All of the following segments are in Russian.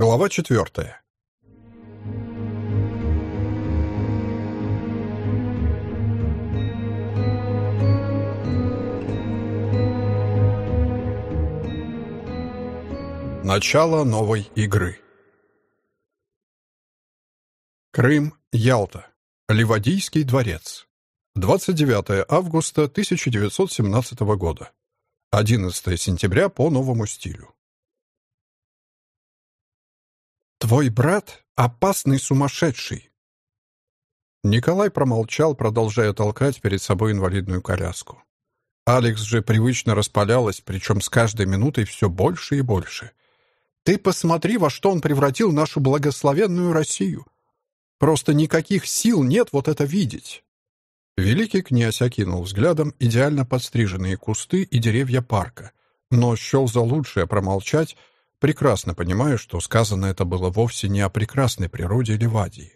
Глава четвертая. Начало новой игры. Крым, Ялта. Ливадийский дворец. 29 августа 1917 года. 11 сентября по новому стилю. «Твой брат — опасный сумасшедший!» Николай промолчал, продолжая толкать перед собой инвалидную коляску. Алекс же привычно распалялась, причем с каждой минутой все больше и больше. «Ты посмотри, во что он превратил нашу благословенную Россию! Просто никаких сил нет вот это видеть!» Великий князь окинул взглядом идеально подстриженные кусты и деревья парка, но счел за лучшее промолчать, прекрасно понимая, что сказано это было вовсе не о прекрасной природе Ливадии.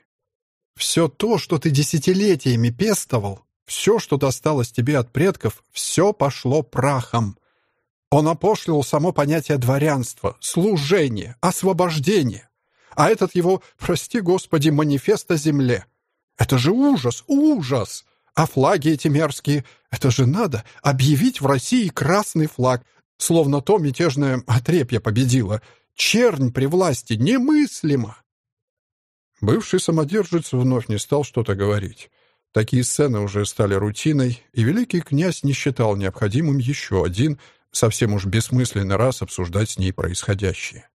«Все то, что ты десятилетиями пестовал, все, что досталось тебе от предков, все пошло прахом. Он опошлил само понятие дворянства, служения, освобождения. А этот его, прости господи, манифест о земле. Это же ужас, ужас! А флаги эти мерзкие, это же надо объявить в России красный флаг, словно то мятежное отрепье победило. Чернь при власти немыслимо. Бывший самодержец вновь не стал что-то говорить. Такие сцены уже стали рутиной, и великий князь не считал необходимым еще один, совсем уж бессмысленный раз обсуждать с ней происходящее.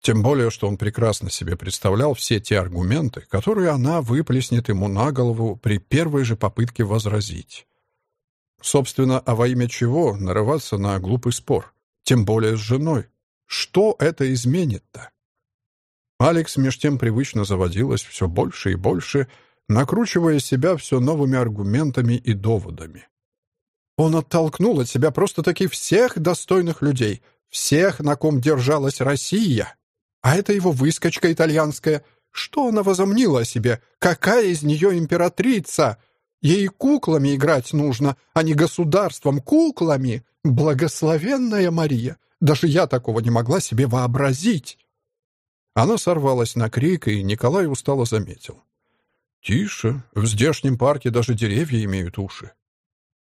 Тем более, что он прекрасно себе представлял все те аргументы, которые она выплеснет ему на голову при первой же попытке возразить. Собственно, а во имя чего нарываться на глупый спор? Тем более с женой. Что это изменит-то? Алекс меж тем привычно заводилась все больше и больше, накручивая себя все новыми аргументами и доводами. Он оттолкнул от себя просто-таки всех достойных людей, всех, на ком держалась Россия. А это его выскочка итальянская. Что она возомнила о себе? Какая из нее императрица? Ей куклами играть нужно, а не государством, куклами. Благословенная Мария! Даже я такого не могла себе вообразить!» Она сорвалась на крик, и Николай устало заметил. «Тише, в здешнем парке даже деревья имеют уши».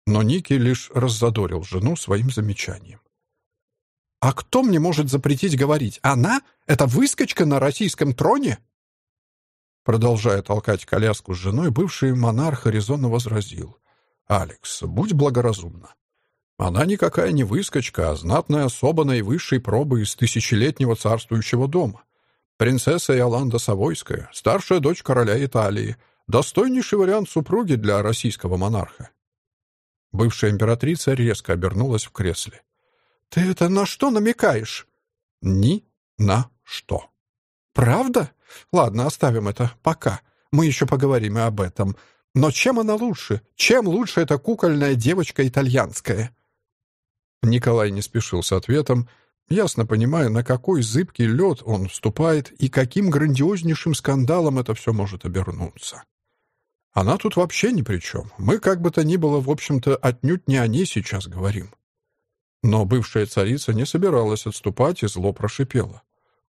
Но Ники лишь раззадорил жену своим замечанием. «А кто мне может запретить говорить? Она? Это выскочка на российском троне?» Продолжая толкать коляску с женой, бывший монарх резонно возразил. «Алекс, будь благоразумна. Она никакая не выскочка, а знатная особа наивысшей пробы из тысячелетнего царствующего дома. Принцесса Иоланда Савойская, старшая дочь короля Италии, достойнейший вариант супруги для российского монарха». Бывшая императрица резко обернулась в кресле. «Ты это на что намекаешь?» «Ни на что». «Правда? Ладно, оставим это пока. Мы еще поговорим и об этом. Но чем она лучше? Чем лучше эта кукольная девочка итальянская?» Николай не спешил с ответом, ясно понимая, на какой зыбкий лед он вступает и каким грандиознейшим скандалом это все может обернуться. Она тут вообще ни при чем. Мы, как бы то ни было, в общем-то, отнюдь не о ней сейчас говорим. Но бывшая царица не собиралась отступать и зло прошипела.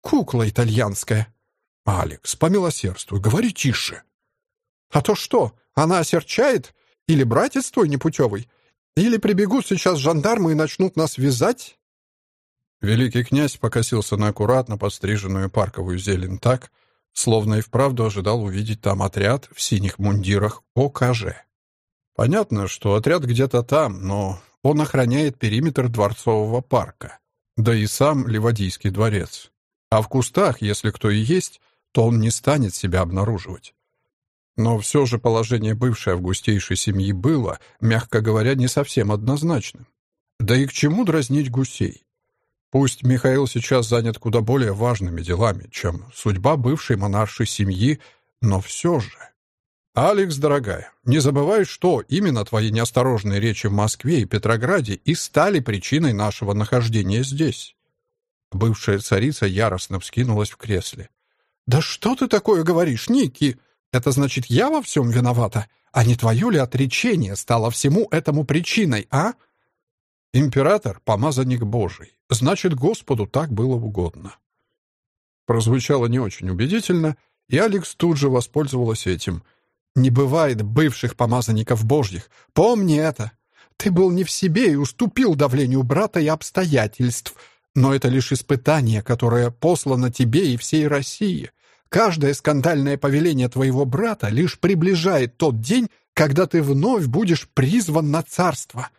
Кукла итальянская. Алекс, помилосердствуй, говори тише. А то что, она осерчает? Или братец твой непутевый? Или прибегут сейчас жандармы и начнут нас вязать? Великий князь покосился на аккуратно подстриженную парковую зелень так, словно и вправду ожидал увидеть там отряд в синих мундирах ОКЖ. Понятно, что отряд где-то там, но он охраняет периметр дворцового парка, да и сам Ливадийский дворец. А в кустах, если кто и есть, то он не станет себя обнаруживать. Но все же положение бывшей августейшей семьи было, мягко говоря, не совсем однозначным. Да и к чему дразнить гусей? Пусть Михаил сейчас занят куда более важными делами, чем судьба бывшей монаршей семьи, но все же... «Алекс, дорогая, не забывай, что именно твои неосторожные речи в Москве и Петрограде и стали причиной нашего нахождения здесь. Бывшая царица яростно вскинулась в кресле. «Да что ты такое говоришь, Ники? Это значит, я во всем виновата? А не твое ли отречение стало всему этому причиной, а?» «Император — помазанник Божий. Значит, Господу так было угодно». Прозвучало не очень убедительно, и Алекс тут же воспользовалась этим. «Не бывает бывших помазанников божьих. Помни это. Ты был не в себе и уступил давлению брата и обстоятельств. Но это лишь испытание, которое послано тебе и всей России. Каждое скандальное повеление твоего брата лишь приближает тот день, когда ты вновь будешь призван на царство».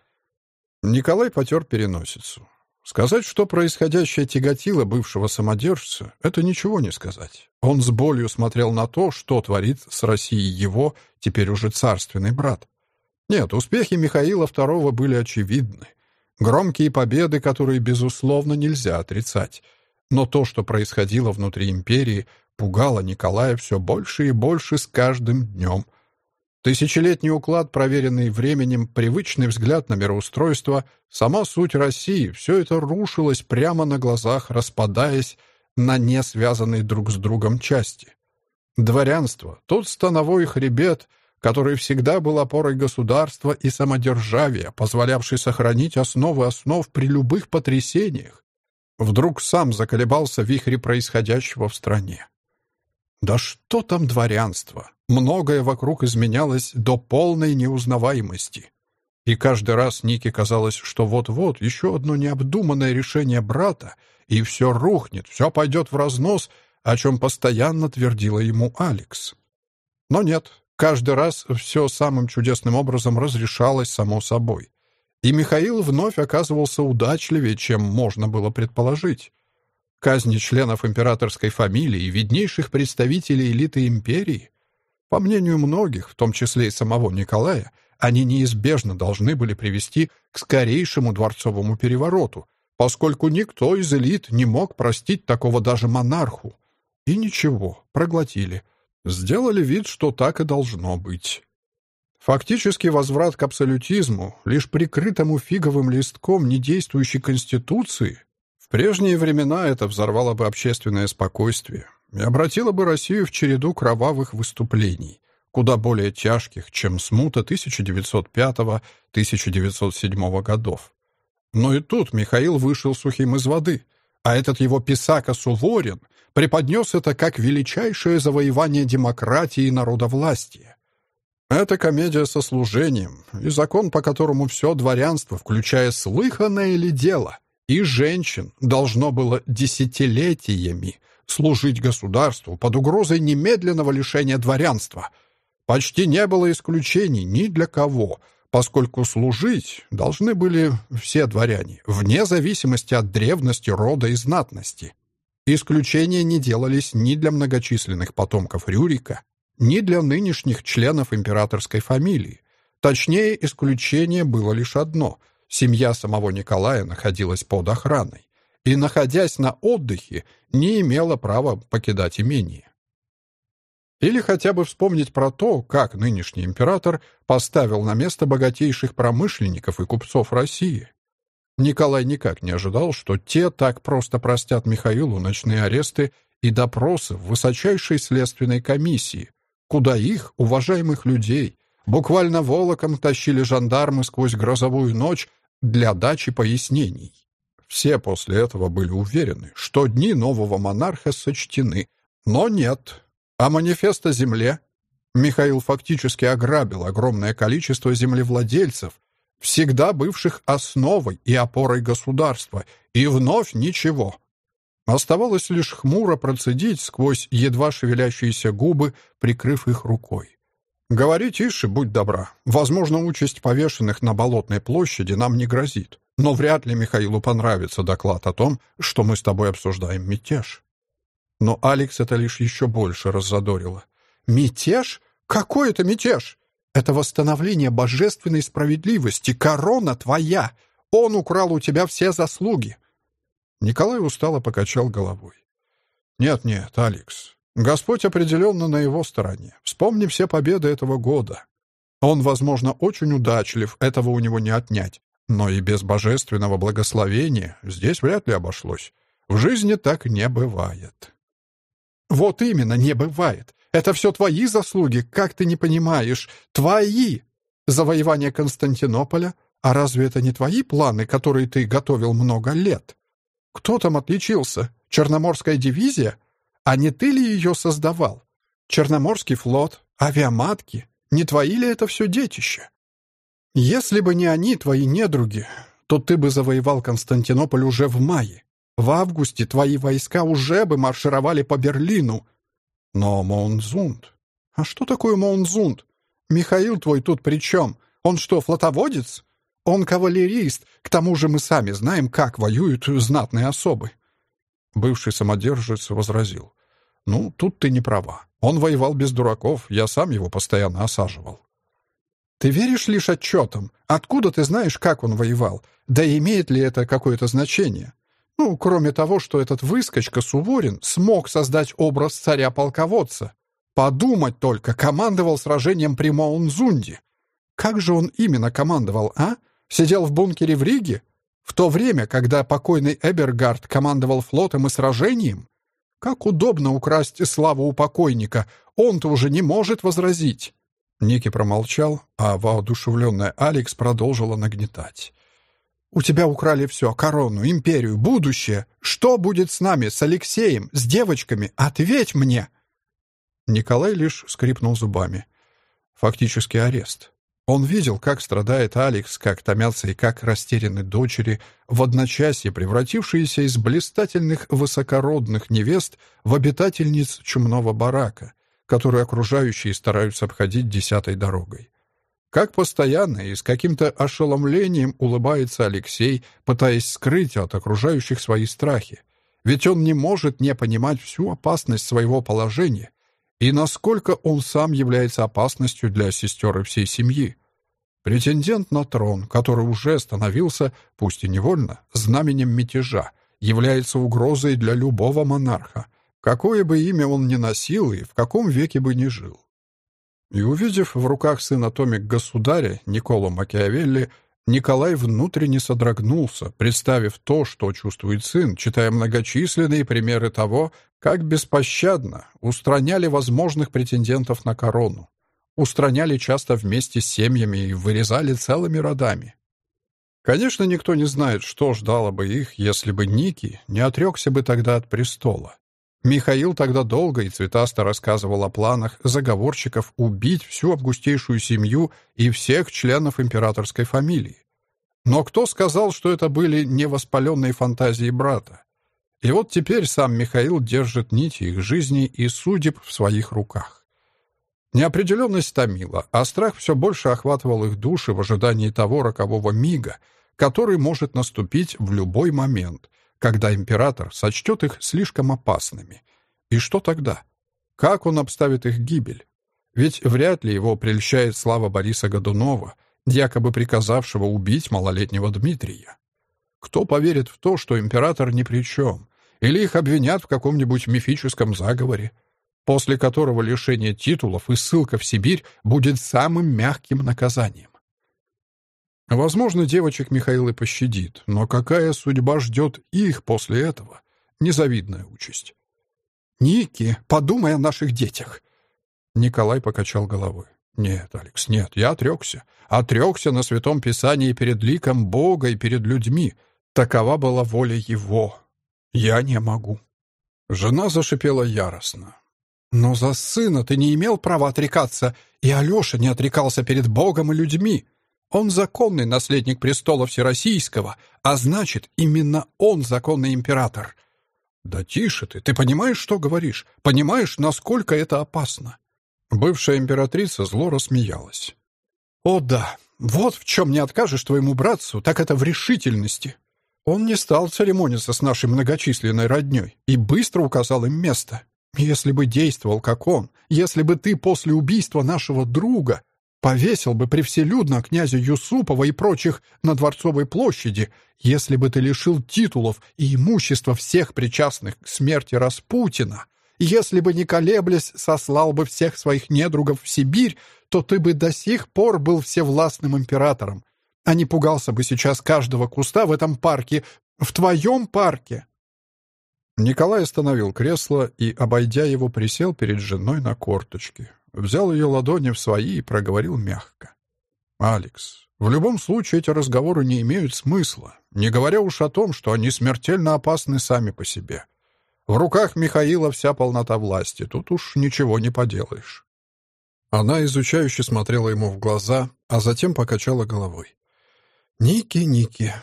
Николай потер переносицу. Сказать, что происходящее тяготило бывшего самодержца, это ничего не сказать. Он с болью смотрел на то, что творит с Россией его, теперь уже царственный брат. Нет, успехи Михаила II были очевидны. Громкие победы, которые, безусловно, нельзя отрицать. Но то, что происходило внутри империи, пугало Николая все больше и больше с каждым днем. Тысячелетний уклад, проверенный временем, привычный взгляд на мироустройство, сама суть России — все это рушилось прямо на глазах, распадаясь на не связанные друг с другом части. Дворянство, тот становой хребет, который всегда был опорой государства и самодержавия, позволявший сохранить основы основ при любых потрясениях, вдруг сам заколебался в вихре происходящего в стране. Да что там дворянство? Многое вокруг изменялось до полной неузнаваемости. И каждый раз Нике казалось, что вот-вот еще одно необдуманное решение брата, и все рухнет, все пойдет в разнос, о чем постоянно твердила ему Алекс. Но нет, каждый раз все самым чудесным образом разрешалось само собой. И Михаил вновь оказывался удачливее, чем можно было предположить. Казни членов императорской фамилии виднейших представителей элиты империи по мнению многих, в том числе и самого Николая, они неизбежно должны были привести к скорейшему дворцовому перевороту, поскольку никто из элит не мог простить такого даже монарху. И ничего, проглотили. Сделали вид, что так и должно быть. Фактически возврат к абсолютизму, лишь прикрытому фиговым листком недействующей конституции, в прежние времена это взорвало бы общественное спокойствие, и обратила бы Россию в череду кровавых выступлений, куда более тяжких, чем смута 1905-1907 годов. Но и тут Михаил вышел сухим из воды, а этот его писака Суворин преподнес это как величайшее завоевание демократии и народовластия. Это комедия со служением, и закон, по которому все дворянство, включая слыханное ли дело, и женщин, должно было десятилетиями служить государству под угрозой немедленного лишения дворянства. Почти не было исключений ни для кого, поскольку служить должны были все дворяне, вне зависимости от древности рода и знатности. Исключения не делались ни для многочисленных потомков Рюрика, ни для нынешних членов императорской фамилии. Точнее, исключение было лишь одно — семья самого Николая находилась под охраной и, находясь на отдыхе, не имела права покидать имение. Или хотя бы вспомнить про то, как нынешний император поставил на место богатейших промышленников и купцов России. Николай никак не ожидал, что те так просто простят Михаилу ночные аресты и допросы в высочайшей следственной комиссии, куда их, уважаемых людей, буквально волоком тащили жандармы сквозь грозовую ночь для дачи пояснений. Все после этого были уверены, что дни нового монарха сочтены. Но нет. А манифест о земле? Михаил фактически ограбил огромное количество землевладельцев, всегда бывших основой и опорой государства, и вновь ничего. Оставалось лишь хмуро процедить сквозь едва шевелящиеся губы, прикрыв их рукой. «Говори тише, будь добра. Возможно, участь повешенных на Болотной площади нам не грозит. Но вряд ли Михаилу понравится доклад о том, что мы с тобой обсуждаем мятеж. Но Алекс это лишь еще больше раззадорило. «Мятеж? Какой это мятеж? Это восстановление божественной справедливости. Корона твоя. Он украл у тебя все заслуги». Николай устало покачал головой. «Нет-нет, Алекс, Господь определенно на его стороне. Вспомни все победы этого года. Он, возможно, очень удачлив, этого у него не отнять. Но и без божественного благословения здесь вряд ли обошлось. В жизни так не бывает. Вот именно, не бывает. Это все твои заслуги, как ты не понимаешь. Твои! Завоевание Константинополя. А разве это не твои планы, которые ты готовил много лет? Кто там отличился? Черноморская дивизия? А не ты ли ее создавал? Черноморский флот, авиаматки. Не твои ли это все детище? Если бы не они, твои недруги, то ты бы завоевал Константинополь уже в мае. В августе твои войска уже бы маршировали по Берлину. Но Моунзунд... А что такое Моунзунд? Михаил твой тут при чем? Он что, флотоводец? Он кавалерист. К тому же мы сами знаем, как воюют знатные особы. Бывший самодержец возразил. «Ну, тут ты не права. Он воевал без дураков, я сам его постоянно осаживал». «Ты веришь лишь отчетам? Откуда ты знаешь, как он воевал? Да и имеет ли это какое-то значение? Ну, кроме того, что этот выскочка Суворин смог создать образ царя-полководца. Подумать только, командовал сражением при Моунзунде. Как же он именно командовал, а? Сидел в бункере в Риге? В то время, когда покойный Эбергард командовал флотом и сражением? Как удобно украсть славу у покойника, он-то уже не может возразить. Ники промолчал, а воодушевленная Алекс продолжила нагнетать. «У тебя украли все — корону, империю, будущее. Что будет с нами, с Алексеем, с девочками? Ответь мне!» Николай лишь скрипнул зубами. Фактически арест. Он видел, как страдает Алекс, как томятся и как растеряны дочери, в одночасье превратившиеся из блистательных высокородных невест в обитательниц чумного барака, которую окружающие стараются обходить десятой дорогой. Как постоянно и с каким-то ошеломлением улыбается Алексей, пытаясь скрыть от окружающих свои страхи. Ведь он не может не понимать всю опасность своего положения и насколько он сам является опасностью для сестер и всей семьи. Претендент на трон, который уже становился, пусть и невольно, знаменем мятежа, является угрозой для любого монарха, какое бы имя он ни носил и в каком веке бы ни жил. И увидев в руках сына Томик государя, Никола Макиавелли, Николай внутренне содрогнулся, представив то, что чувствует сын, читая многочисленные примеры того, как беспощадно устраняли возможных претендентов на корону. Устраняли часто вместе с семьями и вырезали целыми родами. Конечно, никто не знает, что ждало бы их, если бы Ники не отрекся бы тогда от престола. Михаил тогда долго и цветасто рассказывал о планах заговорщиков убить всю августейшую семью и всех членов императорской фамилии. Но кто сказал, что это были невоспаленные фантазии брата? И вот теперь сам Михаил держит нити их жизни и судеб в своих руках. Неопределенность томила, а страх все больше охватывал их души в ожидании того рокового мига, который может наступить в любой момент, когда император сочтет их слишком опасными. И что тогда? Как он обставит их гибель? Ведь вряд ли его прельщает слава Бориса Годунова, якобы приказавшего убить малолетнего Дмитрия. Кто поверит в то, что император ни при чем, или их обвинят в каком-нибудь мифическом заговоре, после которого лишение титулов и ссылка в Сибирь будет самым мягким наказанием? Возможно, девочек Михаил и пощадит, но какая судьба ждет их после этого? Незавидная участь. «Ники, подумай о наших детях!» Николай покачал головой. «Нет, Алекс, нет, я отрекся. Отрекся на Святом Писании перед ликом Бога и перед людьми. Такова была воля Его. Я не могу». Жена зашипела яростно. «Но за сына ты не имел права отрекаться, и Алеша не отрекался перед Богом и людьми. Он законный наследник престола Всероссийского, а значит, именно он законный император. Да тише ты, ты понимаешь, что говоришь? Понимаешь, насколько это опасно? Бывшая императрица зло рассмеялась. О да, вот в чем не откажешь твоему братцу, так это в решительности. Он не стал церемониться с нашей многочисленной роднёй и быстро указал им место. Если бы действовал как он, если бы ты после убийства нашего друга Повесил бы привселюдно князя Юсупова и прочих на Дворцовой площади, если бы ты лишил титулов и имущества всех причастных к смерти Распутина. Если бы, не колеблясь, сослал бы всех своих недругов в Сибирь, то ты бы до сих пор был всевластным императором, а не пугался бы сейчас каждого куста в этом парке, в твоем парке. Николай остановил кресло и, обойдя его, присел перед женой на корточки взял ее ладони в свои и проговорил мягко. «Алекс, в любом случае эти разговоры не имеют смысла, не говоря уж о том, что они смертельно опасны сами по себе. В руках Михаила вся полнота власти, тут уж ничего не поделаешь. Она изучающе смотрела ему в глаза, а затем покачала головой. «Ники, Ники,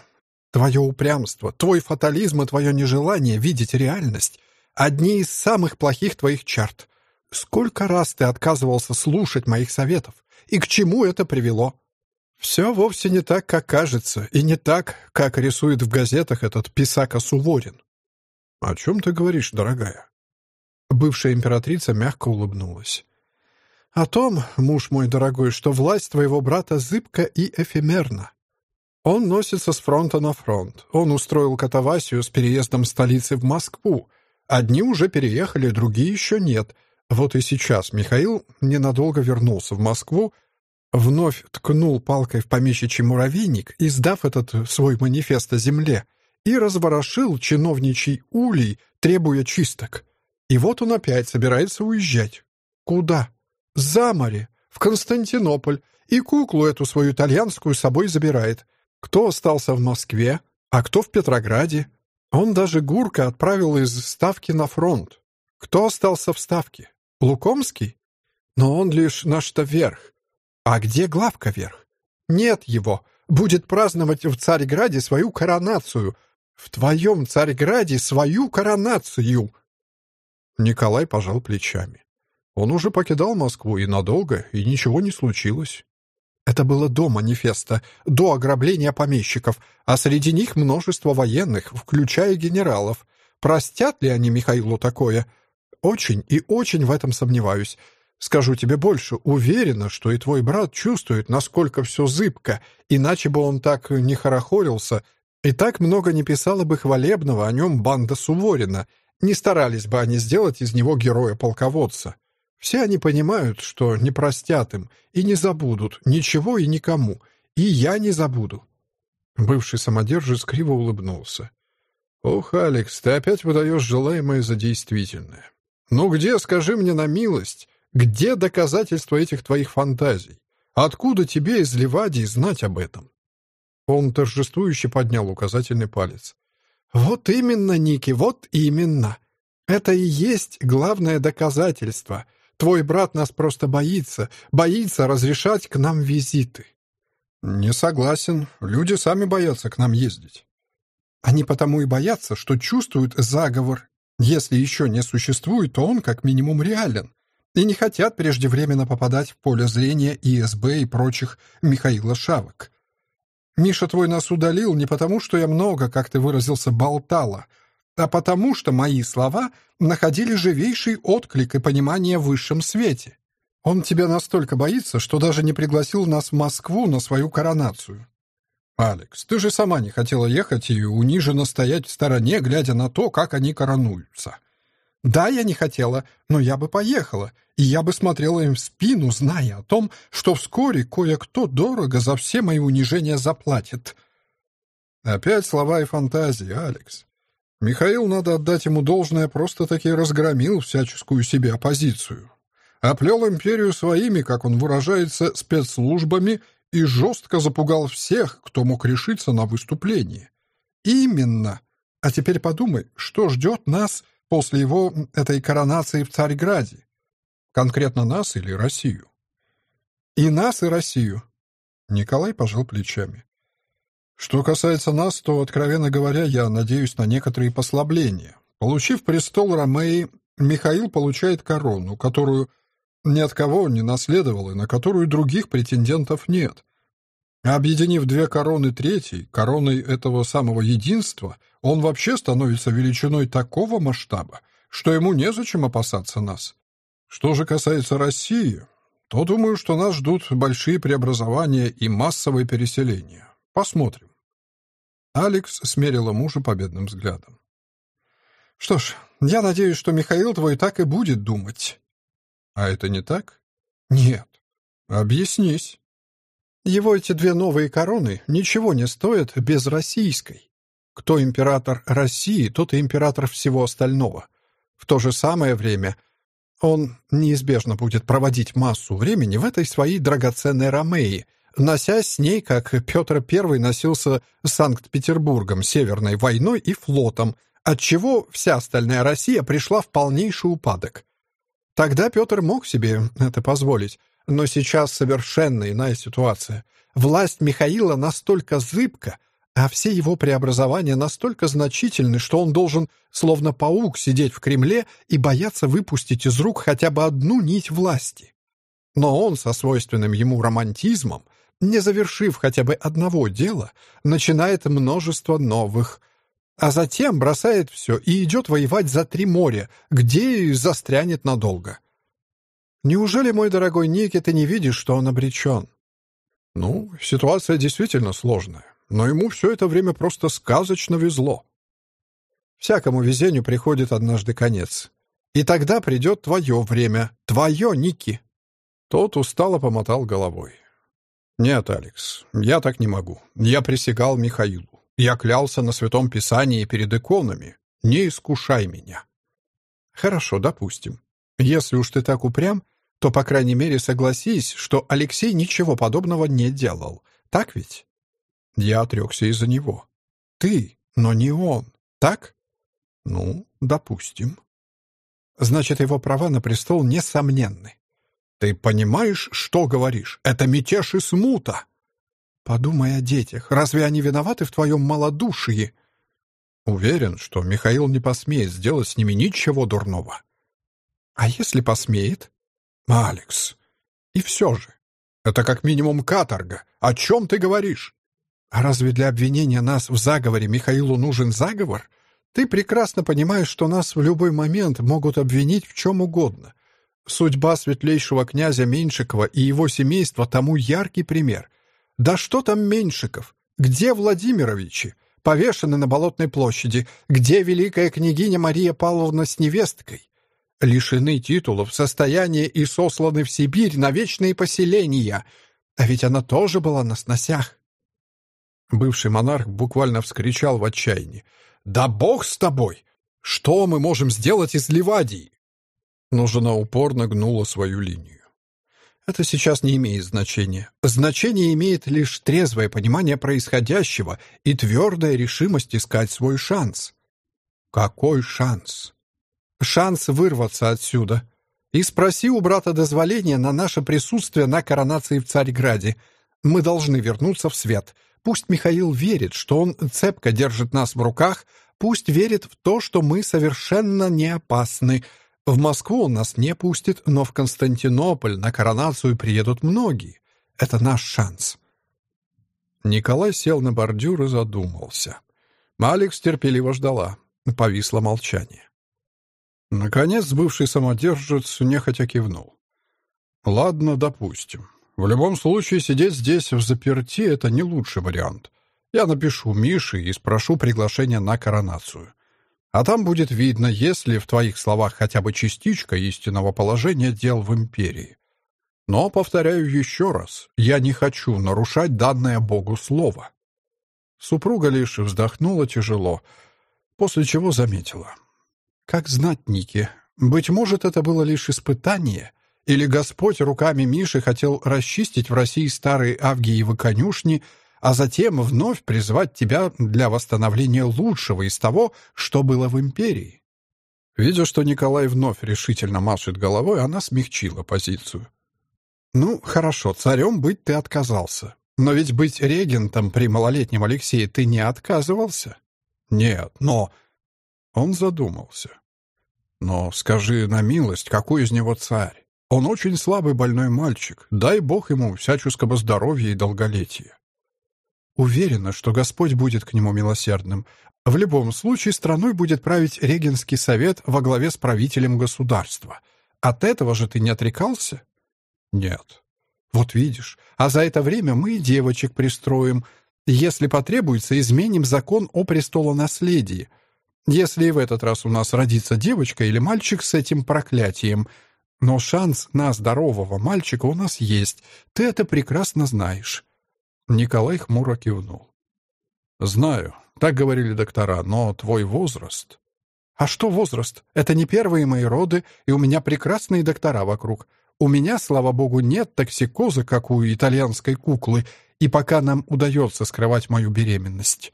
твое упрямство, твой фатализм и твое нежелание видеть реальность — одни из самых плохих твоих чарт. Сколько раз ты отказывался слушать моих советов, и к чему это привело? Все вовсе не так, как кажется, и не так, как рисует в газетах этот писака Суворин». «О чем ты говоришь, дорогая?» Бывшая императрица мягко улыбнулась. О том, муж мой дорогой, что власть твоего брата зыбка и эфемерна. Он носится с фронта на фронт. Он устроил катавасию с переездом столицы в Москву. Одни уже переехали, другие еще нет. Вот и сейчас Михаил ненадолго вернулся в Москву, вновь ткнул палкой в помещичий муравейник, издав этот свой манифест о земле, и разворошил чиновничий улей, требуя чисток. И вот он опять собирается уезжать. Куда? За море, в Константинополь, и куклу эту свою итальянскую с собой забирает. Кто остался в Москве, а кто в Петрограде. Он даже Гурка отправил из Ставки на фронт. Кто остался в Ставке? Лукомский? Но он лишь наш-то верх. А где главка верх? Нет его. Будет праздновать в Царьграде свою коронацию. В твоем Царьграде свою коронацию. Николай пожал плечами. Он уже покидал Москву и надолго, и ничего не случилось. Это было до манифеста, до ограбления помещиков, а среди них множество военных, включая генералов. Простят ли они Михаилу такое? Очень и очень в этом сомневаюсь. Скажу тебе больше, уверена, что и твой брат чувствует, насколько все зыбко, иначе бы он так не хорохорился, и так много не писала бы хвалебного о нем банда Суворина, не старались бы они сделать из него героя-полководца. Все они понимают, что не простят им и не забудут ничего и никому, и я не забуду». Бывший самодержец криво улыбнулся. «Ох, Алекс, ты опять выдаешь желаемое за действительное. Ну где, скажи мне на милость, где доказательства этих твоих фантазий? Откуда тебе из Ливадии знать об этом?» Он торжествующе поднял указательный палец. «Вот именно, Ники, вот именно. Это и есть главное доказательство — Твой брат нас просто боится, боится разрешать к нам визиты». «Не согласен. Люди сами боятся к нам ездить». «Они потому и боятся, что чувствуют заговор. Если еще не существует, то он как минимум реален. И не хотят преждевременно попадать в поле зрения ИСБ и прочих Михаила Шавок. Миша твой нас удалил не потому, что я много, как ты выразился, болтала, а потому что мои слова находили живейший отклик и понимание в высшем свете. Он тебя настолько боится, что даже не пригласил нас в Москву на свою коронацию. Алекс, ты же сама не хотела ехать и униженно стоять в стороне, глядя на то, как они коронуются. Да, я не хотела, но я бы поехала, и я бы смотрела им в спину, зная о том, что вскоре кое-кто дорого за все мои унижения заплатит. Опять слова и фантазии, Алекс. Михаил, надо отдать ему должное, просто-таки разгромил всяческую себе оппозицию. Оплел империю своими, как он выражается, спецслужбами и жестко запугал всех, кто мог решиться на выступление. Именно. А теперь подумай, что ждет нас после его этой коронации в Царьграде? Конкретно нас или Россию? И нас, и Россию. Николай пожал плечами. Что касается нас, то, откровенно говоря, я надеюсь на некоторые послабления. Получив престол Ромеи, Михаил получает корону, которую ни от кого не наследовал и на которую других претендентов нет. объединив две короны третьей, короной этого самого единства, он вообще становится величиной такого масштаба, что ему незачем опасаться нас. Что же касается России, то думаю, что нас ждут большие преобразования и массовое переселение. Посмотрим. Алекс смерила мужа победным взглядом. «Что ж, я надеюсь, что Михаил твой так и будет думать». «А это не так?» «Нет». «Объяснись». «Его эти две новые короны ничего не стоят без российской. Кто император России, тот и император всего остального. В то же самое время он неизбежно будет проводить массу времени в этой своей драгоценной Ромеи — носясь с ней, как Петр I носился с Санкт-Петербургом, Северной войной и флотом, отчего вся остальная Россия пришла в полнейший упадок. Тогда Петр мог себе это позволить, но сейчас совершенно иная ситуация. Власть Михаила настолько зыбка, а все его преобразования настолько значительны, что он должен, словно паук, сидеть в Кремле и бояться выпустить из рук хотя бы одну нить власти. Но он со свойственным ему романтизмом, не завершив хотя бы одного дела, начинает множество новых, а затем бросает все и идет воевать за три моря, где и застрянет надолго. Неужели, мой дорогой Ники, ты не видишь, что он обречен? Ну, ситуация действительно сложная но ему все это время просто сказочно везло. Всякому везению приходит однажды конец. И тогда придет твое время, твое, Ники. Тот устало помотал головой. «Нет, Алекс, я так не могу. Я присягал Михаилу. Я клялся на Святом Писании перед иконами. Не искушай меня». «Хорошо, допустим. Если уж ты так упрям, то, по крайней мере, согласись, что Алексей ничего подобного не делал. Так ведь?» Я отрекся из-за него. Ты, но не он, так? Ну, допустим. Значит, его права на престол несомненны. Ты понимаешь, что говоришь? Это мятеж и смута. Подумай о детях. Разве они виноваты в твоем малодушии? Уверен, что Михаил не посмеет сделать с ними ничего дурного. А если посмеет? Алекс. И все же. Это как минимум каторга. О чем ты говоришь? А разве для обвинения нас в заговоре Михаилу нужен заговор? Ты прекрасно понимаешь, что нас в любой момент могут обвинить в чем угодно. Судьба светлейшего князя Меньшикова и его семейства тому яркий пример. Да что там Меньшиков? Где Владимировичи? Повешены на Болотной площади. Где великая княгиня Мария Павловна с невесткой? Лишены титулов, состояния и сосланы в Сибирь на вечные поселения. А ведь она тоже была на сносях. Бывший монарх буквально вскричал в отчаянии. «Да бог с тобой! Что мы можем сделать из Ливадии?» Но жена упорно гнула свою линию. Это сейчас не имеет значения. Значение имеет лишь трезвое понимание происходящего и твердая решимость искать свой шанс. Какой шанс? Шанс вырваться отсюда. И спроси у брата дозволения на наше присутствие на коронации в Царьграде. Мы должны вернуться в свет — Пусть Михаил верит, что он цепко держит нас в руках, пусть верит в то, что мы совершенно не опасны. В Москву он нас не пустит, но в Константинополь на коронацию приедут многие. Это наш шанс. Николай сел на бордюр и задумался. Алекс терпеливо ждала. Повисло молчание. Наконец бывший самодержец нехотя кивнул. «Ладно, допустим. В любом случае, сидеть здесь в заперти — это не лучший вариант. Я напишу Мише и спрошу приглашение на коронацию. А там будет видно, есть ли в твоих словах хотя бы частичка истинного положения дел в империи. Но, повторяю еще раз, я не хочу нарушать данное Богу слово. Супруга лишь вздохнула тяжело, после чего заметила. Как знать, Ники, быть может, это было лишь испытание — или Господь руками Миши хотел расчистить в России старые Авгиевы конюшни, а затем вновь призвать тебя для восстановления лучшего из того, что было в империи? Видя, что Николай вновь решительно машет головой, она смягчила позицию. «Ну, хорошо, царем быть ты отказался. Но ведь быть регентом при малолетнем Алексее ты не отказывался?» «Нет, но...» Он задумался. «Но скажи на милость, какой из него царь? Он очень слабый больной мальчик. Дай Бог ему всяческого здоровья и долголетия. Уверена, что Господь будет к нему милосердным. В любом случае страной будет править регенский совет во главе с правителем государства. От этого же ты не отрекался? Нет. Вот видишь, а за это время мы и девочек пристроим. Если потребуется, изменим закон о престолонаследии. Если и в этот раз у нас родится девочка или мальчик с этим проклятием — но шанс на здорового мальчика у нас есть. Ты это прекрасно знаешь». Николай хмуро кивнул. «Знаю, так говорили доктора, но твой возраст...» «А что возраст? Это не первые мои роды, и у меня прекрасные доктора вокруг. У меня, слава богу, нет токсикоза, как у итальянской куклы, и пока нам удается скрывать мою беременность.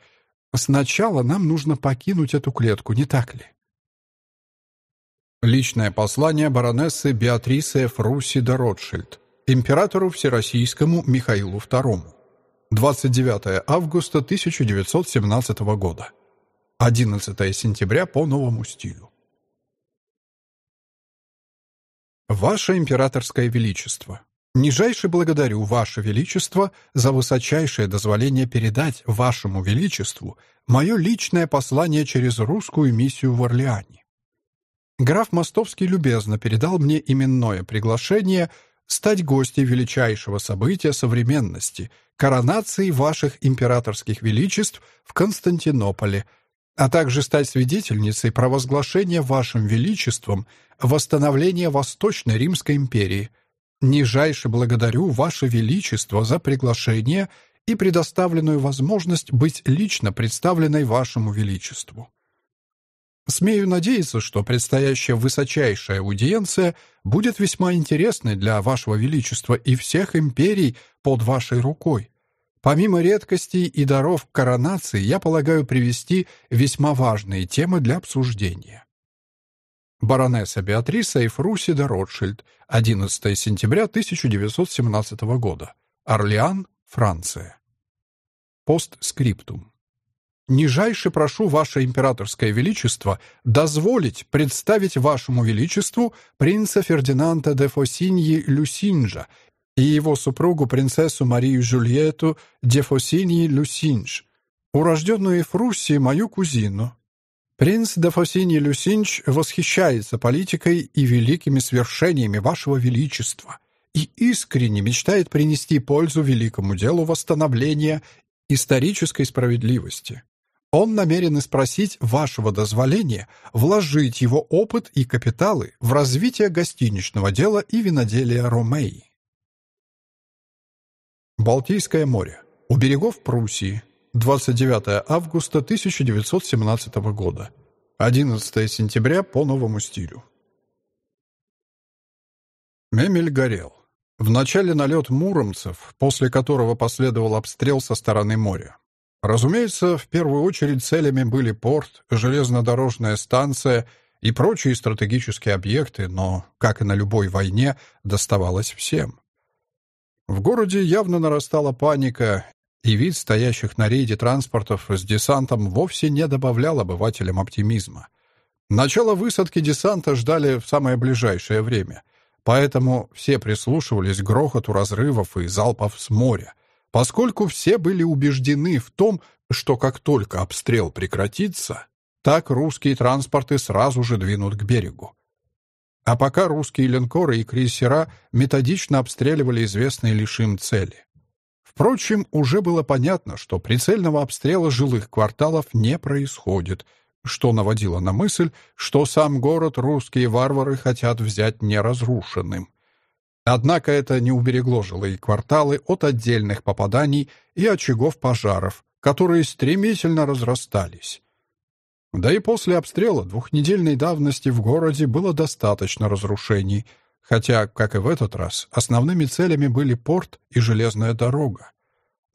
Сначала нам нужно покинуть эту клетку, не так ли? Личное послание баронессы Беатрисы Фруси де Ротшильд императору Всероссийскому Михаилу II. 29 августа 1917 года. 11 сентября по новому стилю. Ваше императорское величество, нижайше благодарю Ваше Величество за высочайшее дозволение передать Вашему Величеству мое личное послание через русскую миссию в Орлеане. Граф Мостовский любезно передал мне именное приглашение стать гостей величайшего события современности — коронации ваших императорских величеств в Константинополе — а также стать свидетельницей провозглашения вашим величеством восстановления Восточной Римской империи. Нижайше благодарю ваше величество за приглашение и предоставленную возможность быть лично представленной вашему величеству. Смею надеяться, что предстоящая высочайшая аудиенция будет весьма интересной для вашего величества и всех империй под вашей рукой. Помимо редкостей и даров коронации, я полагаю привести весьма важные темы для обсуждения. Баронесса Беатриса Эйфруси де Ротшильд, 11 сентября 1917 года. Орлеан, Франция. Постскриптум. Нижайше прошу Ваше Императорское Величество дозволить представить Вашему Величеству принца Фердинанда де Фосиньи Люсинджа и его супругу принцессу Марию Жюльетту де Фосиньи Люсинж, урожденную в Руси мою кузину. Принц де Фосиньи Люсинж восхищается политикой и великими свершениями вашего величества и искренне мечтает принести пользу великому делу восстановления исторической справедливости. Он намерен спросить вашего дозволения вложить его опыт и капиталы в развитие гостиничного дела и виноделия Ромеи. Балтийское море. У берегов Пруссии. 29 августа 1917 года. 11 сентября по новому стилю. Мемель горел. Вначале налет муромцев, после которого последовал обстрел со стороны моря. Разумеется, в первую очередь целями были порт, железнодорожная станция и прочие стратегические объекты, но, как и на любой войне, доставалось всем. В городе явно нарастала паника, и вид стоящих на рейде транспортов с десантом вовсе не добавлял обывателям оптимизма. Начало высадки десанта ждали в самое ближайшее время, поэтому все прислушивались к грохоту разрывов и залпов с моря, поскольку все были убеждены в том, что как только обстрел прекратится, так русские транспорты сразу же двинут к берегу. А пока русские линкоры и крейсера методично обстреливали известные лишь им цели. Впрочем, уже было понятно, что прицельного обстрела жилых кварталов не происходит, что наводило на мысль, что сам город русские варвары хотят взять неразрушенным. Однако это не уберегло жилые кварталы от отдельных попаданий и очагов пожаров, которые стремительно разрастались. Да и после обстрела двухнедельной давности в городе было достаточно разрушений, хотя, как и в этот раз, основными целями были порт и железная дорога.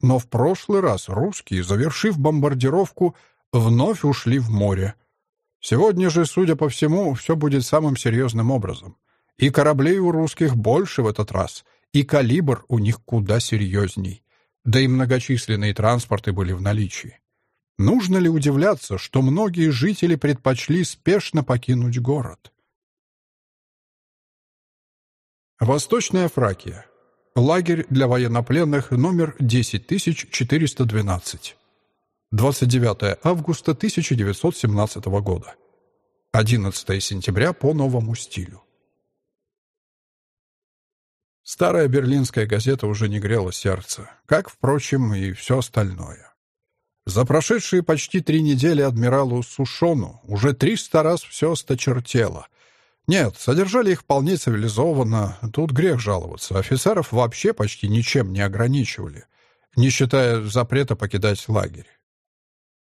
Но в прошлый раз русские, завершив бомбардировку, вновь ушли в море. Сегодня же, судя по всему, все будет самым серьезным образом. И кораблей у русских больше в этот раз, и калибр у них куда серьезней. Да и многочисленные транспорты были в наличии. Нужно ли удивляться, что многие жители предпочли спешно покинуть город? Восточная Фракия. Лагерь для военнопленных номер 10412. 29 августа 1917 года. 11 сентября по новому стилю. Старая берлинская газета уже не грела сердце, как, впрочем, и все остальное. За прошедшие почти три недели адмиралу Сушону уже триста раз все осточертело. Нет, содержали их вполне цивилизованно, тут грех жаловаться. Офицеров вообще почти ничем не ограничивали, не считая запрета покидать лагерь.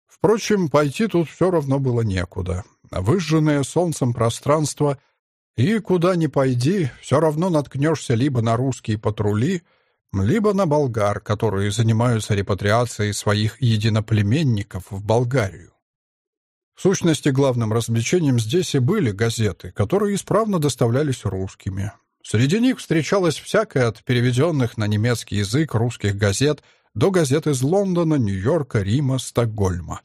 Впрочем, пойти тут все равно было некуда. Выжженное солнцем пространство, и куда ни пойди, все равно наткнешься либо на русские патрули, либо на болгар, которые занимаются репатриацией своих единоплеменников в Болгарию. В сущности, главным развлечением здесь и были газеты, которые исправно доставлялись русскими. Среди них встречалось всякое от переведенных на немецкий язык русских газет до газет из Лондона, Нью-Йорка, Рима, Стокгольма.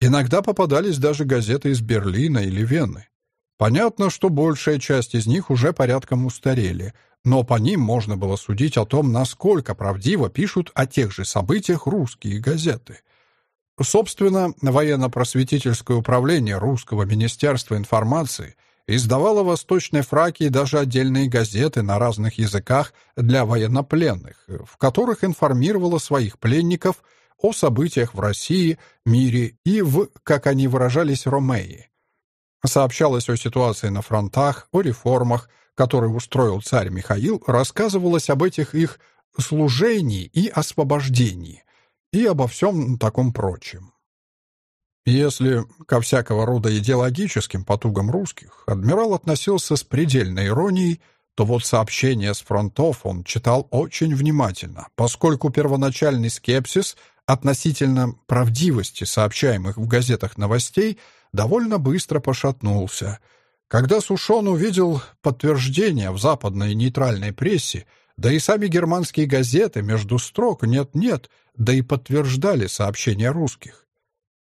Иногда попадались даже газеты из Берлина или Вены. Понятно, что большая часть из них уже порядком устарели, но по ним можно было судить о том, насколько правдиво пишут о тех же событиях русские газеты. Собственно, военно-просветительское управление Русского Министерства информации издавало Восточной Фракии даже отдельные газеты на разных языках для военнопленных, в которых информировало своих пленников о событиях в России, мире и в, как они выражались, Ромеи. Сообщалось о ситуации на фронтах, о реформах, которые устроил царь Михаил, рассказывалось об этих их служении и освобождении, и обо всем таком прочем. Если ко всякого рода идеологическим потугам русских адмирал относился с предельной иронией, то вот сообщения с фронтов он читал очень внимательно, поскольку первоначальный скепсис относительно правдивости сообщаемых в газетах новостей довольно быстро пошатнулся. Когда Сушон увидел подтверждение в западной нейтральной прессе, да и сами германские газеты между строк нет-нет, да и подтверждали сообщения русских.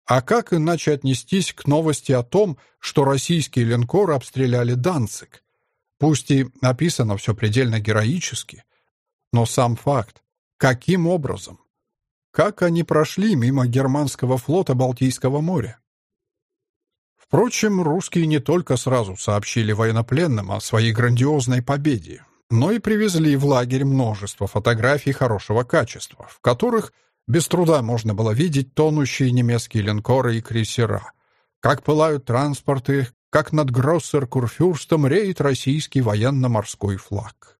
А как иначе отнестись к новости о том, что российские линкоры обстреляли Данцик? Пусть и написано все предельно героически, но сам факт. Каким образом? Как они прошли мимо германского флота Балтийского моря? Впрочем, русские не только сразу сообщили военнопленным о своей грандиозной победе, но и привезли в лагерь множество фотографий хорошего качества, в которых без труда можно было видеть тонущие немецкие линкоры и крейсера, как пылают транспорты, как над Гроссер-Курфюрстом реет российский военно-морской флаг.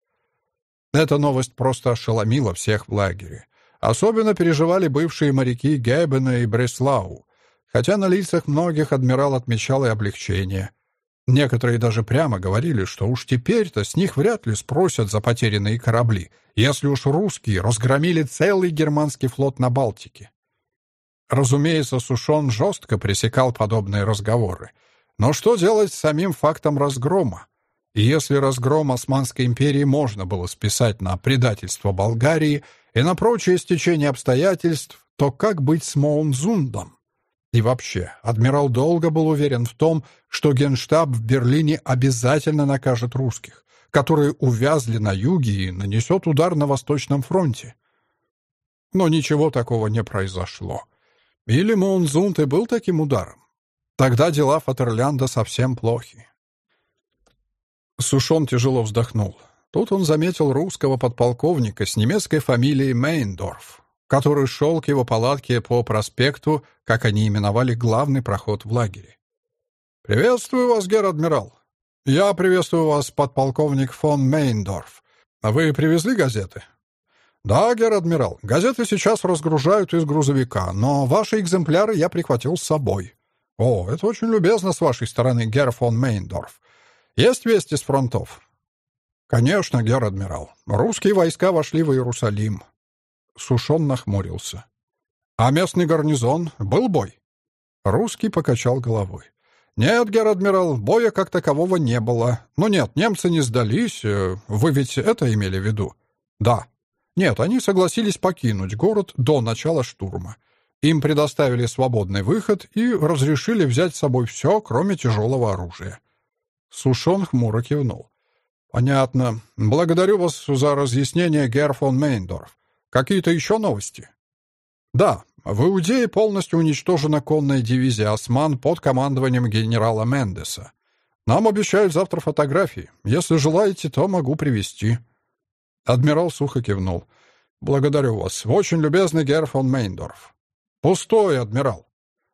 Эта новость просто ошеломила всех в лагере. Особенно переживали бывшие моряки Геббена и Бреслау, хотя на лицах многих адмирал отмечал и облегчение — Некоторые даже прямо говорили, что уж теперь-то с них вряд ли спросят за потерянные корабли, если уж русские разгромили целый германский флот на Балтике. Разумеется, Сушон жестко пресекал подобные разговоры. Но что делать с самим фактом разгрома? И если разгром Османской империи можно было списать на предательство Болгарии и на прочее стечение обстоятельств, то как быть с Моунзундом? И вообще, адмирал долго был уверен в том, что Генштаб в Берлине обязательно накажет русских, которые увязли на юге и нанесет удар на Восточном фронте. Но ничего такого не произошло. Или Монзунт и был таким ударом. Тогда дела Фатерлянда совсем плохи. Сушон тяжело вздохнул. Тут он заметил русского подполковника с немецкой фамилией Мейндорф, который шел к его палатке по проспекту, как они именовали главный проход в лагере. «Приветствую вас, гер-адмирал. Я приветствую вас, подполковник фон Мейндорф. Вы привезли газеты?» «Да, гер-адмирал, газеты сейчас разгружают из грузовика, но ваши экземпляры я прихватил с собой». «О, это очень любезно с вашей стороны, гер фон Мейндорф. Есть вести с фронтов?» «Конечно, гер-адмирал. Русские войска вошли в Иерусалим. Сушон нахмурился. «А местный гарнизон? Был бой?» Русский покачал головой. «Нет, гер-адмирал, боя как такового не было. Но нет, немцы не сдались. Э, вы ведь это имели в виду?» «Да». «Нет, они согласились покинуть город до начала штурма. Им предоставили свободный выход и разрешили взять с собой все, кроме тяжелого оружия». Сушон хмуро кивнул. «Понятно. Благодарю вас за разъяснение, герр фон Мейндорф. Какие-то еще новости? Да, в Иудее полностью уничтожена конная дивизия «Осман» под командованием генерала Мендеса. Нам обещают завтра фотографии. Если желаете, то могу привезти. Адмирал сухо кивнул. «Благодарю вас. Очень любезный Герр фон Мейндорф». «Пустой, адмирал».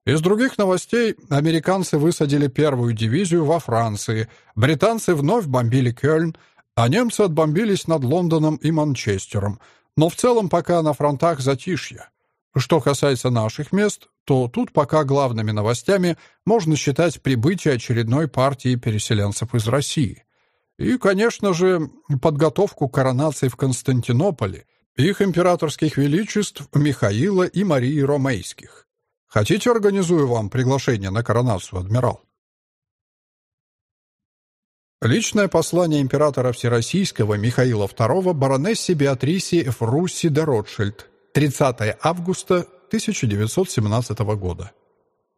Из других новостей американцы высадили первую дивизию во Франции, британцы вновь бомбили Кёльн, а немцы отбомбились над Лондоном и Манчестером — но в целом пока на фронтах затишье. Что касается наших мест, то тут пока главными новостями можно считать прибытие очередной партии переселенцев из России. И, конечно же, подготовку коронации в Константинополе их императорских величеств Михаила и Марии Ромейских. Хотите, организую вам приглашение на коронацию, адмирал? Личное послание императора Всероссийского Михаила II баронессе Беатрисе Фрусси де Ротшильд. 30 августа 1917 года.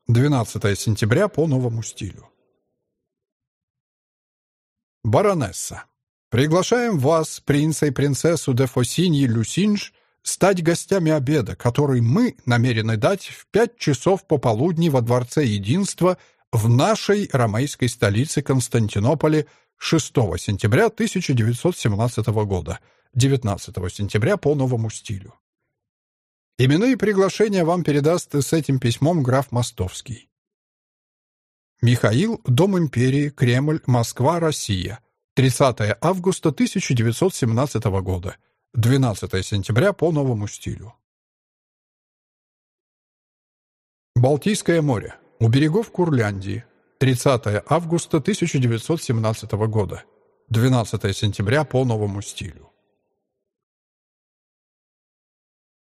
12 сентября по новому стилю. Баронесса. Приглашаем вас, принца и принцессу де Фосиньи Люсинж, стать гостями обеда, который мы намерены дать в пять часов пополудни во Дворце Единства в нашей ромейской столице Константинополе 6 сентября 1917 года, 19 сентября по новому стилю. Именные приглашения вам передаст с этим письмом граф Мостовский. Михаил, Дом империи, Кремль, Москва, Россия – 30 августа 1917 года. 12 сентября по новому стилю. Балтийское море. У берегов Курляндии. 30 августа 1917 года. 12 сентября по новому стилю.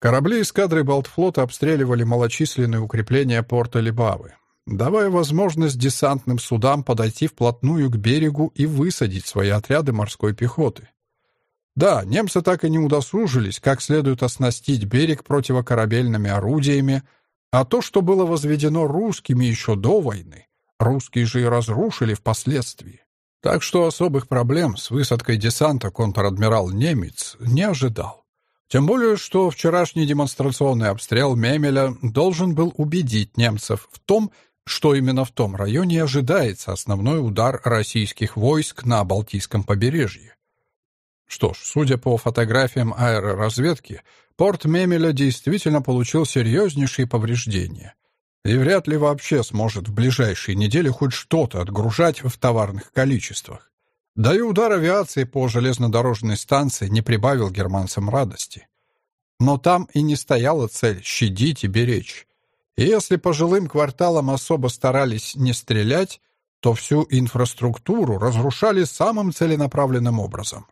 Корабли эскадры Балтфлота обстреливали малочисленные укрепления порта Либавы давая возможность десантным судам подойти вплотную к берегу и высадить свои отряды морской пехоты. Да, немцы так и не удосужились, как следует оснастить берег противокорабельными орудиями, а то, что было возведено русскими еще до войны, русские же и разрушили впоследствии. Так что особых проблем с высадкой десанта контр-адмирал Немец не ожидал. Тем более, что вчерашний демонстрационный обстрел Мемеля должен был убедить немцев в том, что именно в том районе ожидается основной удар российских войск на Балтийском побережье. Что ж, судя по фотографиям аэроразведки, порт Мемеля действительно получил серьезнейшие повреждения и вряд ли вообще сможет в ближайшие недели хоть что-то отгружать в товарных количествах. Да и удар авиации по железнодорожной станции не прибавил германцам радости. Но там и не стояла цель щадить и беречь. И если по жилым кварталам особо старались не стрелять, то всю инфраструктуру разрушали самым целенаправленным образом.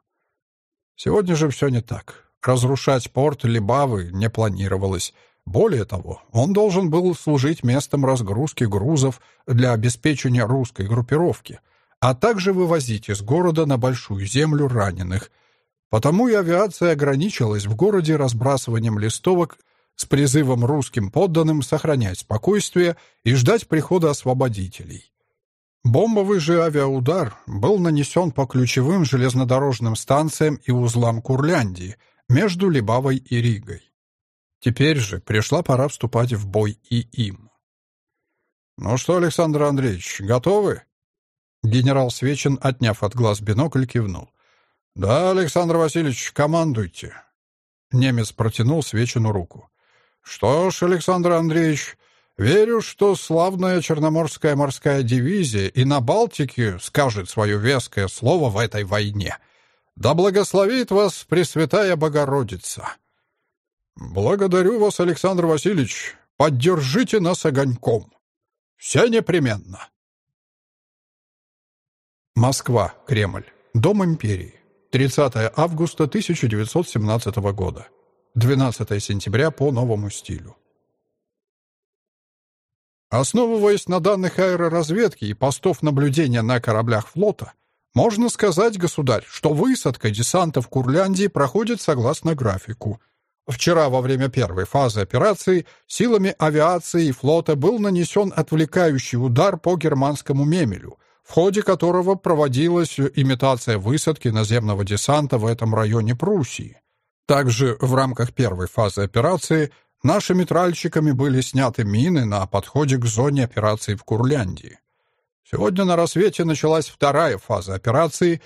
Сегодня же все не так. Разрушать порт Либавы не планировалось. Более того, он должен был служить местом разгрузки грузов для обеспечения русской группировки, а также вывозить из города на Большую Землю раненых. Потому и авиация ограничилась в городе разбрасыванием листовок с призывом русским подданным сохранять спокойствие и ждать прихода освободителей. Бомбовый же авиаудар был нанесен по ключевым железнодорожным станциям и узлам Курляндии между Либавой и Ригой. Теперь же пришла пора вступать в бой и им. «Ну что, Александр Андреевич, готовы?» Генерал Свечин, отняв от глаз бинокль, кивнул. «Да, Александр Васильевич, командуйте». Немец протянул Свечину руку. Что ж, Александр Андреевич, верю, что славная Черноморская морская дивизия и на Балтике скажет свое веское слово в этой войне. Да благословит вас Пресвятая Богородица. Благодарю вас, Александр Васильевич. Поддержите нас огоньком. Все непременно. Москва, Кремль. Дом империи. 30 августа 1917 года. 12 сентября по новому стилю. Основываясь на данных аэроразведки и постов наблюдения на кораблях флота, можно сказать, государь, что высадка десанта в Курляндии проходит согласно графику. Вчера во время первой фазы операции силами авиации и флота был нанесен отвлекающий удар по германскому Мемелю, в ходе которого проводилась имитация высадки наземного десанта в этом районе Пруссии. Также в рамках первой фазы операции нашими тральщиками были сняты мины на подходе к зоне операции в Курляндии. Сегодня на рассвете началась вторая фаза операции,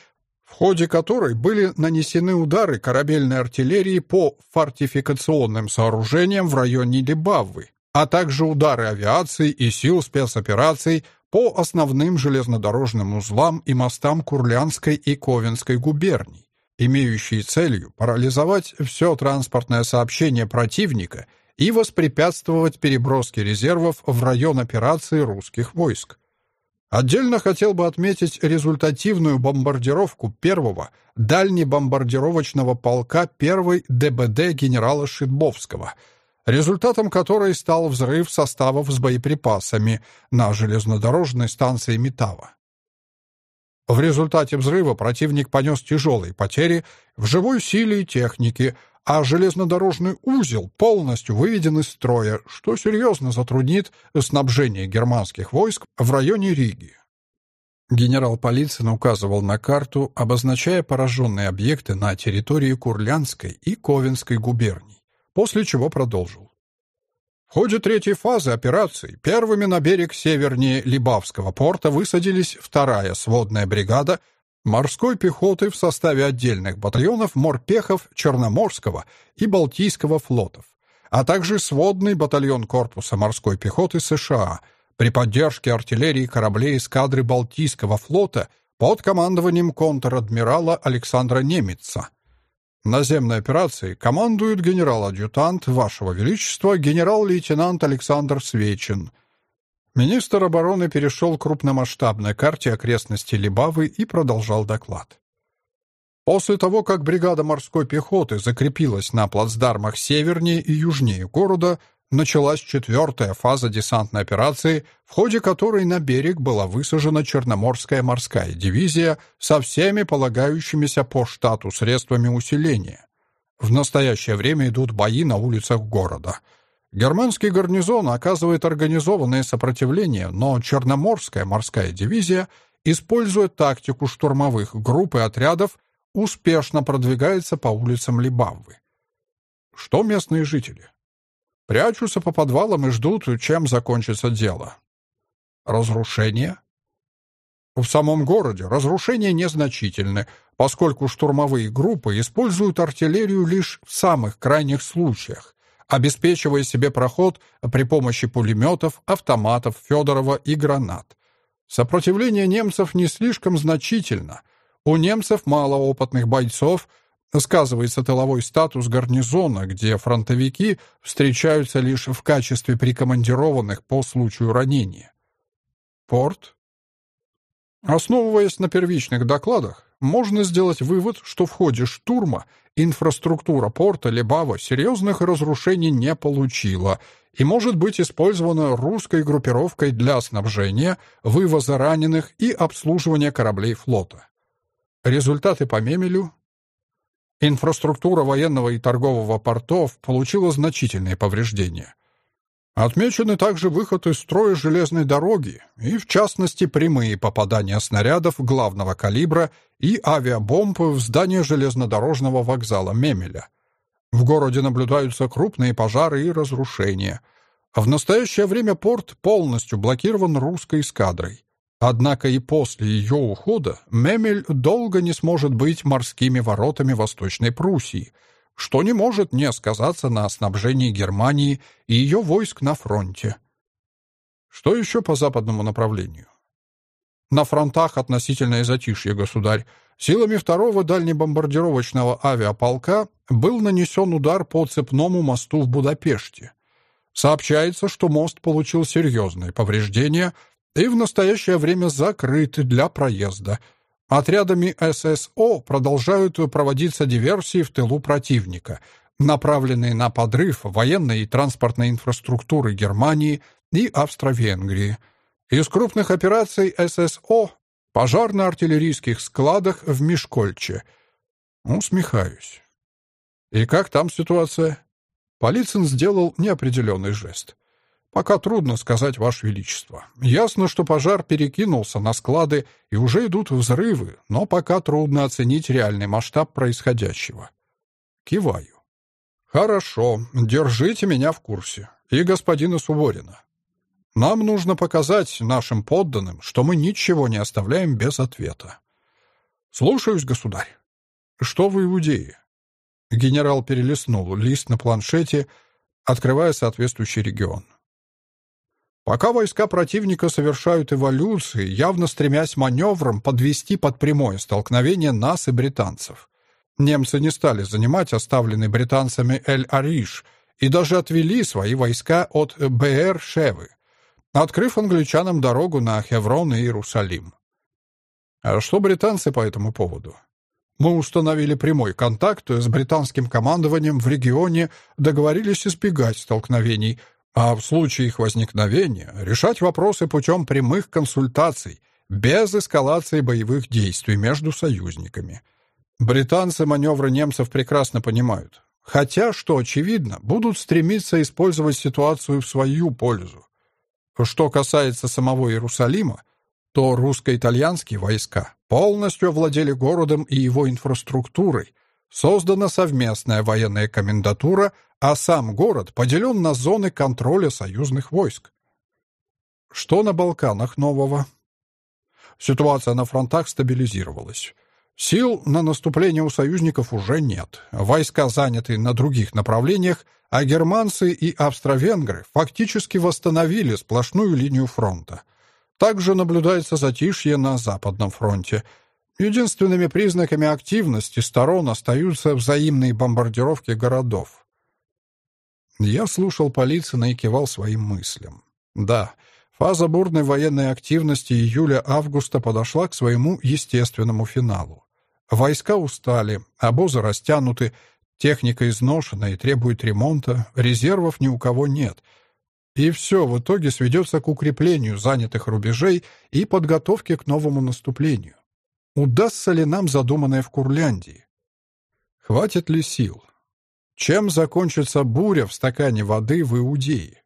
в ходе которой были нанесены удары корабельной артиллерии по фортификационным сооружениям в районе Либавы, а также удары авиации и сил спецопераций по основным железнодорожным узлам и мостам Курлянской и Ковенской губерний имеющие целью парализовать все транспортное сообщение противника и воспрепятствовать переброске резервов в район операции русских войск. Отдельно хотел бы отметить результативную бомбардировку первого дальнебомбардировочного полка первой ДБД генерала Шитбовского, результатом которой стал взрыв составов с боеприпасами на железнодорожной станции Метава. В результате взрыва противник понес тяжелые потери в живой силе и технике, а железнодорожный узел полностью выведен из строя, что серьезно затруднит снабжение германских войск в районе Риги. Генерал Полицын указывал на карту, обозначая пораженные объекты на территории Курлянской и Ковенской губерний, после чего продолжил. В ходе третьей фазы операции первыми на берег севернее Либавского порта высадились вторая сводная бригада морской пехоты в составе отдельных батальонов морпехов Черноморского и Балтийского флотов, а также сводный батальон корпуса морской пехоты США при поддержке артиллерии кораблей эскадры Балтийского флота под командованием контр-адмирала Александра Немеца. Наземной операцией командует генерал-адъютант Вашего Величества генерал-лейтенант Александр Свечин – Министр обороны перешел к крупномасштабной карте окрестностей Либавы и продолжал доклад. После того, как бригада морской пехоты закрепилась на плацдармах севернее и южнее города, началась четвертая фаза десантной операции, в ходе которой на берег была высажена Черноморская морская дивизия со всеми полагающимися по штату средствами усиления. В настоящее время идут бои на улицах города — Германский гарнизон оказывает организованное сопротивление, но Черноморская морская дивизия, используя тактику штурмовых групп и отрядов, успешно продвигается по улицам Либавы. Что местные жители? Прячутся по подвалам и ждут, чем закончится дело. Разрушение? В самом городе разрушения незначительны, поскольку штурмовые группы используют артиллерию лишь в самых крайних случаях, обеспечивая себе проход при помощи пулеметов, автоматов Федорова и гранат. Сопротивление немцев не слишком значительно. У немцев мало опытных бойцов, сказывается тыловой статус гарнизона, где фронтовики встречаются лишь в качестве прикомандированных по случаю ранения. Порт. Основываясь на первичных докладах, можно сделать вывод, что в ходе штурма инфраструктура порта Лебава серьезных разрушений не получила и может быть использована русской группировкой для снабжения, вывоза раненых и обслуживания кораблей флота. Результаты по Мемелю. Инфраструктура военного и торгового портов получила значительные повреждения – Отмечены также выход из строя железной дороги и, в частности, прямые попадания снарядов главного калибра и авиабомб в здание железнодорожного вокзала Мемеля. В городе наблюдаются крупные пожары и разрушения. В настоящее время порт полностью блокирован русской эскадрой. Однако и после ее ухода Мемель долго не сможет быть морскими воротами Восточной Пруссии – что не может не сказаться на снабжении Германии и ее войск на фронте. Что еще по западному направлению? На фронтах относительное затишье, государь. Силами второго дальнебомбардировочного авиаполка был нанесен удар по цепному мосту в Будапеште. Сообщается, что мост получил серьезные повреждения и в настоящее время закрыт для проезда – Отрядами ССО продолжают проводиться диверсии в тылу противника, направленные на подрыв военной и транспортной инфраструктуры Германии и Австро-Венгрии. Из крупных операций ССО – пожар на артиллерийских складах в Мишкольче. Усмехаюсь. И как там ситуация? Полицин сделал неопределенный жест. Пока трудно сказать, Ваше Величество. Ясно, что пожар перекинулся на склады и уже идут взрывы, но пока трудно оценить реальный масштаб происходящего. Киваю. Хорошо, держите меня в курсе. И господина Суворина. Нам нужно показать нашим подданным, что мы ничего не оставляем без ответа. Слушаюсь, государь. Что в Иудее? Генерал перелистнул лист на планшете, открывая соответствующий регион. Пока войска противника совершают эволюции, явно стремясь маневром подвести под прямое столкновение нас и британцев. Немцы не стали занимать оставленный британцами Эль-Ариш и даже отвели свои войска от Бэр-Шевы. открыв англичанам дорогу на Хеврон и Иерусалим. А что британцы по этому поводу? Мы установили прямой контакт с британским командованием в регионе, договорились избегать столкновений, а в случае их возникновения решать вопросы путем прямых консультаций, без эскалации боевых действий между союзниками. Британцы маневры немцев прекрасно понимают. Хотя, что очевидно, будут стремиться использовать ситуацию в свою пользу. Что касается самого Иерусалима, то русско-итальянские войска полностью овладели городом и его инфраструктурой, создана совместная военная комендатура, а сам город поделен на зоны контроля союзных войск. Что на Балканах нового? Ситуация на фронтах стабилизировалась. Сил на наступление у союзников уже нет. Войска заняты на других направлениях, а германцы и австро-венгры фактически восстановили сплошную линию фронта. Также наблюдается затишье на Западном фронте. Единственными признаками активности сторон остаются взаимные бомбардировки городов. Я слушал Полицына и кивал своим мыслям. Да, фаза бурной военной активности июля-августа подошла к своему естественному финалу. Войска устали, обозы растянуты, техника изношена и требует ремонта, резервов ни у кого нет. И все в итоге сведется к укреплению занятых рубежей и подготовке к новому наступлению. Удастся ли нам задуманное в Курляндии? Хватит ли сил? Чем закончится буря в стакане воды в Иудее?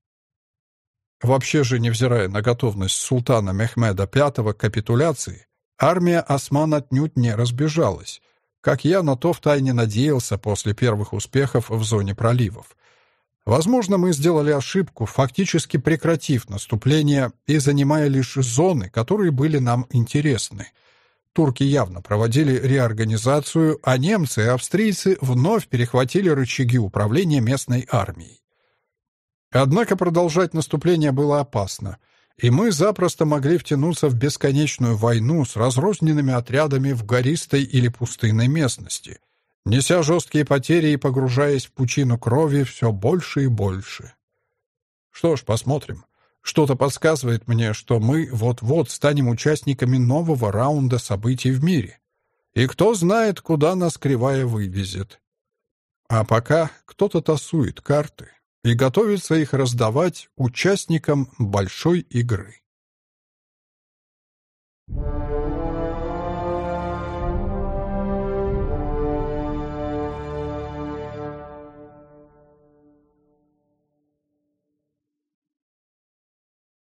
Вообще же, невзирая на готовность султана Мехмеда V к капитуляции, Армия осман отнюдь не разбежалась. Как я на то втайне надеялся после первых успехов в зоне проливов. Возможно, мы сделали ошибку, фактически прекратив наступление и занимая лишь зоны, которые были нам интересны. Турки явно проводили реорганизацию, а немцы и австрийцы вновь перехватили рычаги управления местной армией. Однако продолжать наступление было опасно — и мы запросто могли втянуться в бесконечную войну с разрозненными отрядами в гористой или пустынной местности, неся жесткие потери и погружаясь в пучину крови все больше и больше. Что ж, посмотрим. Что-то подсказывает мне, что мы вот-вот станем участниками нового раунда событий в мире. И кто знает, куда нас кривая вывезет. А пока кто-то тасует карты и готовится их раздавать участникам большой игры. Thank you.